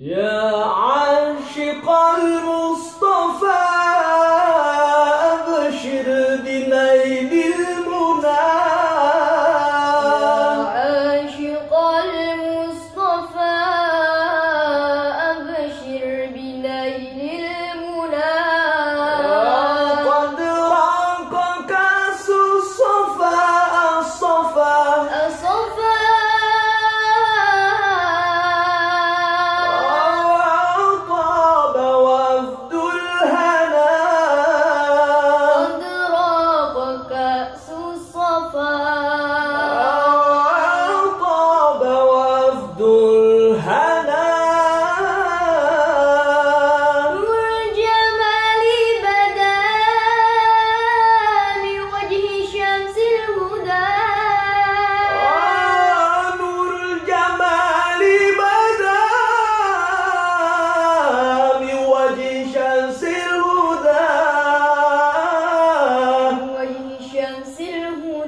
يا nosso sofá.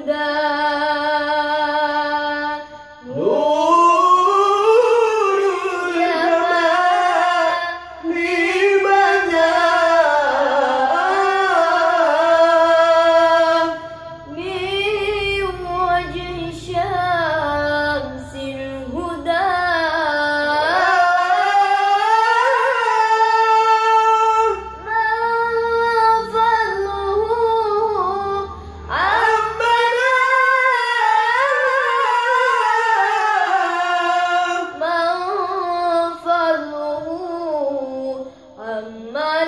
muda Mama